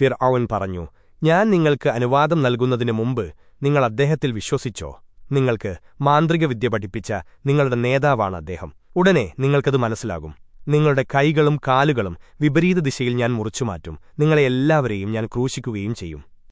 ഫിർ അവൻ പറഞ്ഞു ഞാൻ നിങ്ങൾക്ക് അനുവാദം നൽകുന്നതിനു മുമ്പ് നിങ്ങൾ അദ്ദേഹത്തിൽ വിശ്വസിച്ചോ? നിങ്ങൾക്ക് മാന്ത്രിക വിദ്യ പഠിപ്പിച്ച നിങ്ങളുടെ നേതാവാണ് അദ്ദേഹം. ഉടനെ നിങ്ങൾക്കത് മനസ്സിലാകും. നിങ്ങളുടെ കൈകളും കാലുകളും വിപരീത ദിശയിൽ ഞാൻ മുറിച്ചുമാറ്റും. നിങ്ങളെ എല്ലാവരെയും ഞാൻ ക്രൂശിക്കുകയും ചെയ്യും.